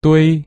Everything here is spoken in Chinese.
堆